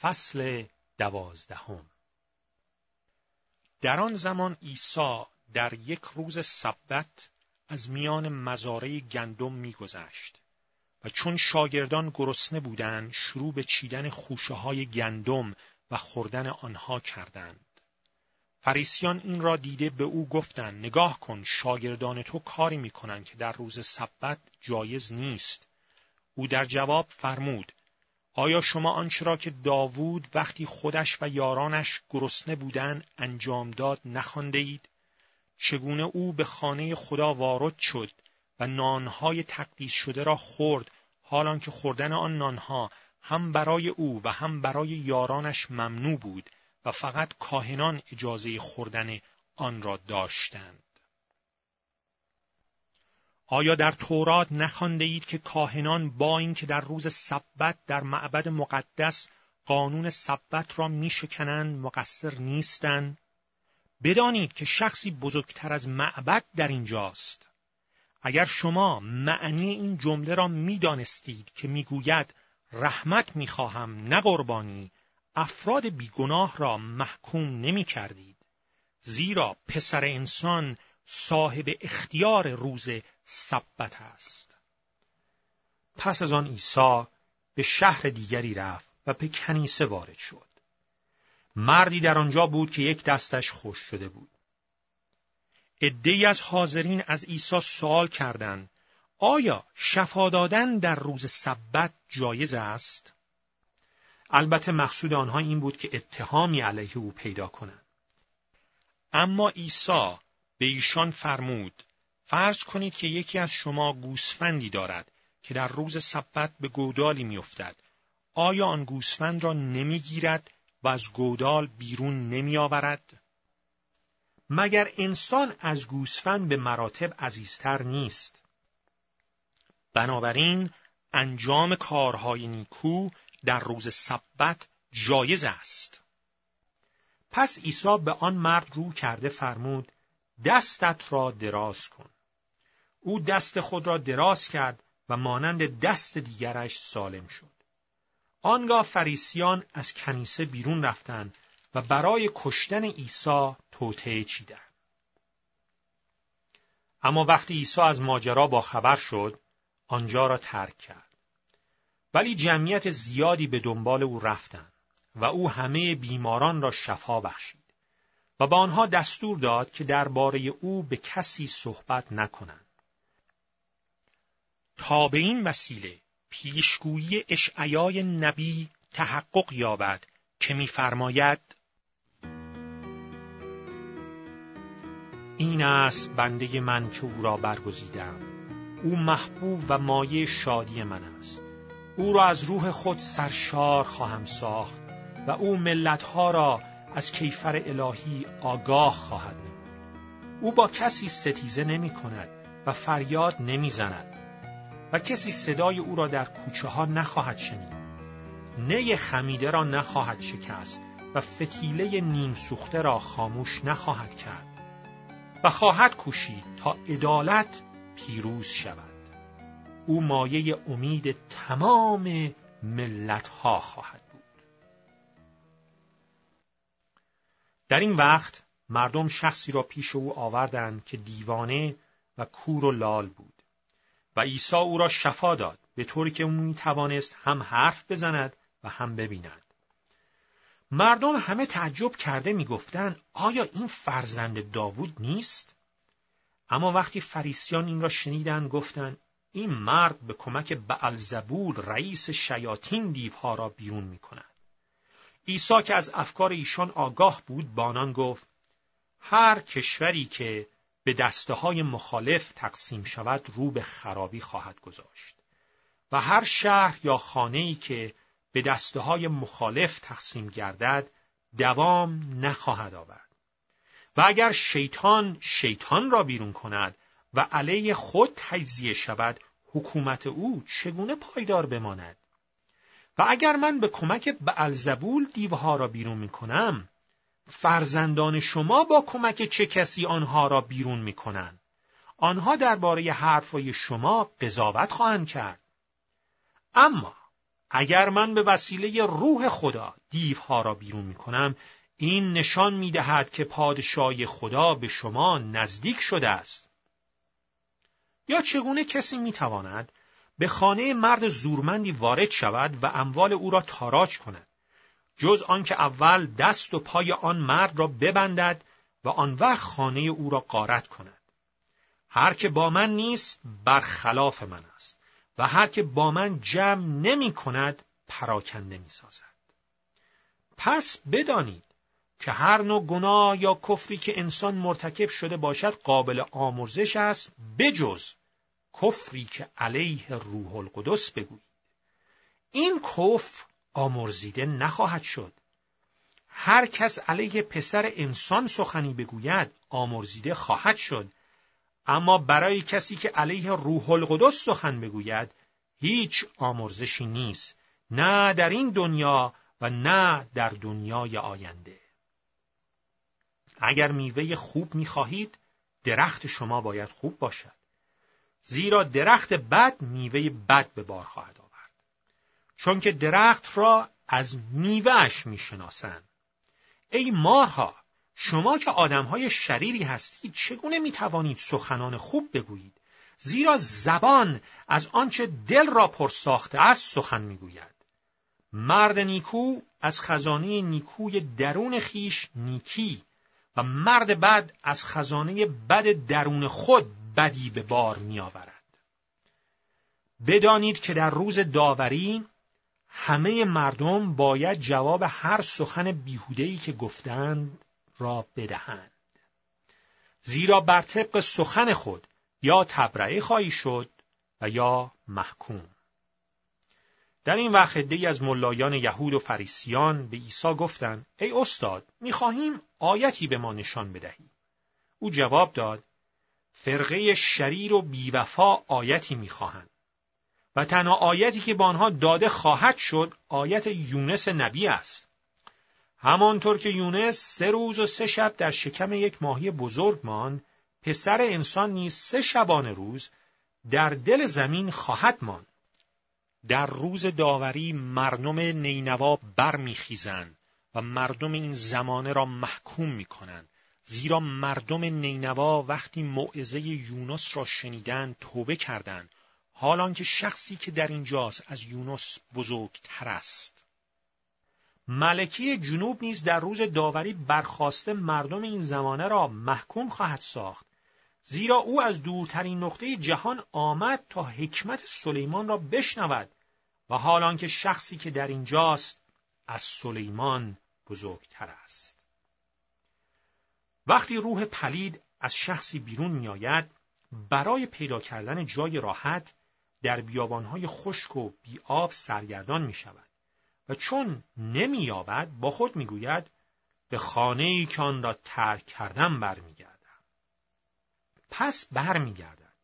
فصل دوازدهم در آن زمان عیسی در یک روز سبت از میان مزارع گندم میگذشت و چون شاگردان گرسنه بودند شروع به چیدن خوشه های گندم و خوردن آنها کردند. فریسیان این را دیده به او گفتند نگاه کن شاگردان تو کاری می‌کنند که در روز سبت جایز نیست. او در جواب فرمود آیا شما آنچه را که داوود وقتی خودش و یارانش گرسنه بودند انجام داد نخوانده اید؟ چگونه او به خانه خدا وارد شد و نانهای تقدیس شده را خورد حالان که خوردن آن نانها هم برای او و هم برای یارانش ممنوع بود و فقط کاهنان اجازه خوردن آن را داشتند. آیا در تورات نخوانده اید که کاهنان با اینکه در روز سبت در معبد مقدس قانون سبت را میشکنند مقصر نیستند بدانید که شخصی بزرگتر از معبد در اینجاست اگر شما معنی این جمله را می‌دانستید که می‌گوید رحمت می‌خواهم نه قربانی افراد بیگناه را محکوم نمی کردید. زیرا پسر انسان صاحب اختیار روز سبت است. پس از آن عیسی به شهر دیگری رفت و به کنیسه وارد شد. مردی در آنجا بود که یک دستش خوش شده بود. عدهای از حاضرین از عیسی سوال کردند آیا شفا دادن در روز سبت جایز است؟ البته مقصود آنها این بود که اتهامی علیه او پیدا کنند. اما عیسی به ایشان فرمود فرض کنید که یکی از شما گوسفندی دارد که در روز سبت به گودالی میافتد. آیا آن گوسفند را نمی‌گیرد و از گودال بیرون نمیآورد؟ مگر انسان از گوسفند به مراتب عزیزتر نیست؟ بنابراین انجام کارهای نیکو در روز سبت جایز است. پس عیسی به آن مرد رو کرده فرمود دستت را دراز کن. او دست خود را دراز کرد و مانند دست دیگرش سالم شد. آنگاه فریسیان از کنیسه بیرون رفتند و برای کشتن عیسی توطعه چیدند. اما وقتی عیسی از ماجرا با خبر شد آنجا را ترک کرد. ولی جمعیت زیادی به دنبال او رفتند و او همه بیماران را شفا بخشید. و به آنها دستور داد که درباره او به کسی صحبت نکنند. تا به این وسیله پیشگویی اشعیای نبی تحقق یابد که می‌فرماید این است بنده من که او را برگزیدم. او محبوب و مایه شادی من است. او را از روح خود سرشار خواهم ساخت و او ملتها را از کیفر الهی آگاه خواهد نمود. او با کسی ستیزه نمی کند و فریاد نمی زند و کسی صدای او را در کوچه ها نخواهد شنید. نی خمیده را نخواهد شکست و فتیله نیم سوخته را خاموش نخواهد کرد و خواهد کوشید تا عدالت پیروز شود. او مایه امید تمام ملت ها خواهد در این وقت مردم شخصی را پیش او آوردند که دیوانه و کور و لال بود و عیسی او را شفا داد به طوری که او می توانست هم حرف بزند و هم ببیند مردم همه تعجب کرده می‌گفتند آیا این فرزند داوود نیست اما وقتی فریسیان این را شنیدند گفتند این مرد به کمک بعلزبول رئیس شیاطین دیوها را بیرون می کند. عیسی که از افکار ایشان آگاه بود با آنان گفت هر کشوری که به دسته های مخالف تقسیم شود رو به خرابی خواهد گذاشت. و هر شهر یا خانه‌ای که به دسته های مخالف تقسیم گردد دوام نخواهد آورد. و اگر شیطان شیطان را بیرون کند و علیه خود تجزیه شود حکومت او چگونه پایدار بماند؟ و اگر من به کمک بعلزبول دیوها را بیرون می کنم فرزندان شما با کمک چه کسی آنها را بیرون می کنند آنها درباره حرفهای شما قضاوت خواهند کرد اما اگر من به وسیله روح خدا دیوها را بیرون می کنم این نشان می دهد که پادشاهی خدا به شما نزدیک شده است. یا چگونه کسی می تواند به خانه مرد زورمندی وارد شود و اموال او را تاراج کند جز آنکه اول دست و پای آن مرد را ببندد و آن وقت خانه او را غارت کند هر که با من نیست برخلاف من است و هر که با من جمع نمی کند پراکنده می سازد. پس بدانید که هر نوع گناه یا کفری که انسان مرتکب شده باشد قابل آمرزش است بجز کفری که علیه روح القدس بگویید. این کفر آمرزیده نخواهد شد. هر کس علیه پسر انسان سخنی بگوید آمرزیده خواهد شد. اما برای کسی که علیه روح القدس سخن بگوید هیچ آمرزشی نیست. نه در این دنیا و نه در دنیای آینده. اگر میوه خوب می‌خواهید درخت شما باید خوب باشد. زیرا درخت بد میوه بد به بار خواهد آورد. چون که درخت را از میوهش می‌شناسند. ای مارها شما که آدمهای شریری هستید چگونه می‌توانید سخنان خوب بگویید؟ زیرا زبان از آنچه دل را پر ساخته است سخن می‌گوید. مرد نیکو از خزانه نیکوی درون خیش نیکی و مرد بد از خزانه بد درون خود بدی به بار میآورد. بدانید که در روز داوری همه مردم باید جواب هر سخن بیهوده‌ای که گفتند را بدهند. زیرا بر طبق سخن خود یا تبرئه خواهی شد و یا محکوم. در این وقت ای از ملایان یهود و فریسیان به عیسی گفتند ای استاد می‌خواهیم آیتی به ما نشان بدهی. او جواب داد فرقه شریر و بیوفا آیتی می‌خواهند. و تنها آیتی که به آنها داده خواهد شد آیت یونس نبی است. همانطور که یونس سه روز و سه شب در شکم یک ماهی بزرگ ماند پسر انسان نیز سه شبانه روز در دل زمین خواهد ماند. در روز داوری مردم نینوا برمیخیزند و مردم این زمانه را محکوم می‌کنند. زیرا مردم نینوا وقتی موعظه یونس را شنیدند توبه کردند. حالان که شخصی که در اینجاست از یونس بزرگتر است. ملکی جنوب نیز در روز داوری برخواسته مردم این زمانه را محکوم خواهد ساخت. زیرا او از دورترین نقطه جهان آمد تا حکمت سلیمان را بشنود و حالان که شخصی که در اینجاست از سلیمان بزرگتر است. وقتی روح پلید از شخصی بیرون میآید برای پیدا کردن جای راحت در بیابانهای خشک و بیاب سرگردان می شود و چون نمییابد با خود می‌گوید به خانه ای که آن را ترک کردم برمیگردم. پس برمیگردد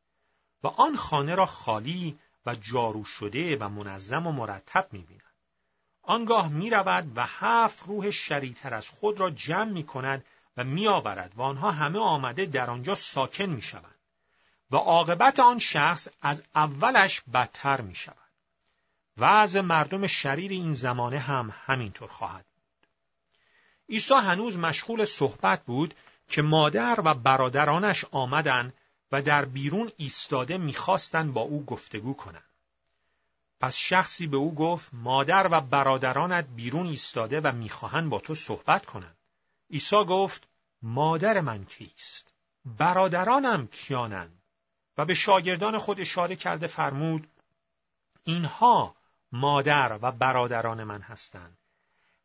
و آن خانه را خالی و جارو شده و منظم و مرتب می‌بیند. آنگاه می‌رود و هفت روح شریتر از خود را جمع می کند و میآورد و آنها همه آمده در آنجا ساکن می شوند. و عاقبت آن شخص از اولش بدتر می شود. وضع مردم شریر این زمانه هم همینطور خواهد بود. عیسی هنوز مشغول صحبت بود که مادر و برادرانش آمدند و در بیرون ایستاده می‌خواستند با او گفتگو کنند. پس شخصی به او گفت مادر و برادرانت بیرون ایستاده و می‌خواهند با تو صحبت کنند. عیسی گفت مادر من کیست؟ برادرانم کیانند؟ و به شاگردان خود اشاره کرده فرمود اینها مادر و برادران من هستند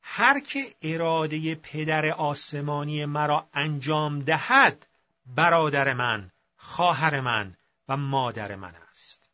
هر که اراده پدر آسمانی مرا انجام دهد برادر من خواهر من و مادر من است